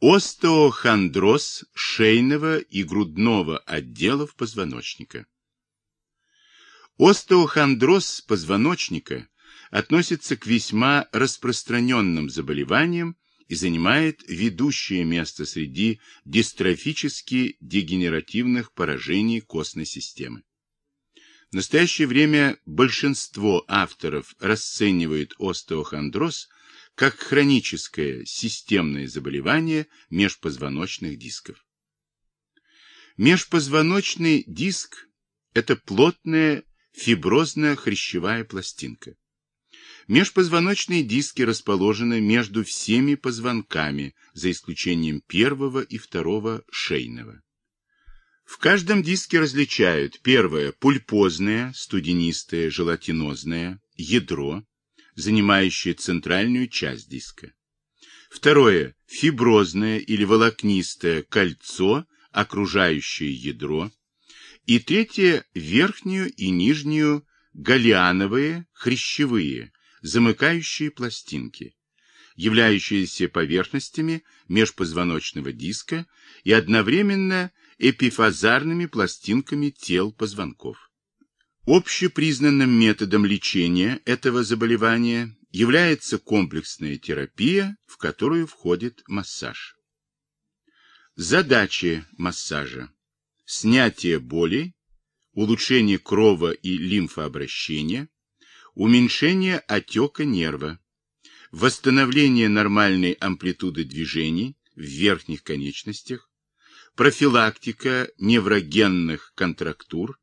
Остеохондроз шейного и грудного отделов позвоночника. Остеохондроз позвоночника относится к весьма распространенным заболеваниям и занимает ведущее место среди дистрофически дегенеративных поражений костной системы. В настоящее время большинство авторов расценивает остеохондроз как хроническое системное заболевание межпозвоночных дисков. Межпозвоночный диск – это плотная фиброзная хрящевая пластинка. Межпозвоночные диски расположены между всеми позвонками, за исключением первого и второго шейного. В каждом диске различают первое – пульпозное, студенистое, желатинозное, ядро, занимающее центральную часть диска. Второе – фиброзное или волокнистое кольцо, окружающее ядро. И третье – верхнюю и нижнюю галлиановые, хрящевые, замыкающие пластинки, являющиеся поверхностями межпозвоночного диска и одновременно эпифазарными пластинками тел позвонков. Общепризнанным методом лечения этого заболевания является комплексная терапия, в которую входит массаж. Задачи массажа. Снятие боли, улучшение крово- и лимфообращения, уменьшение отека нерва, восстановление нормальной амплитуды движений в верхних конечностях, профилактика неврогенных контрактур,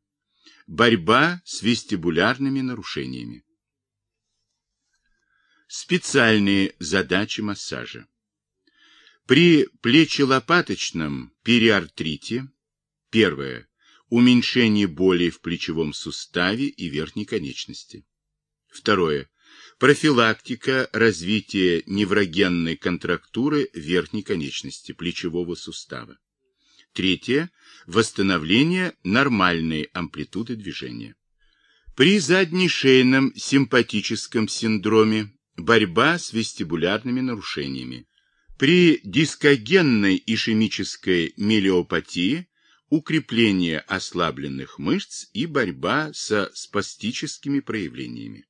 борьба с вестибулярными нарушениями. Специальные задачи массажа. При плечелопаточном периартрите первое уменьшение боли в плечевом суставе и верхней конечности. Второе профилактика развития неврогенной контрактуры верхней конечности плечевого сустава. Третье – восстановление нормальной амплитуды движения. При заднешейном симпатическом синдроме борьба с вестибулярными нарушениями. При дискогенной ишемической мелиопатии укрепление ослабленных мышц и борьба со спастическими проявлениями.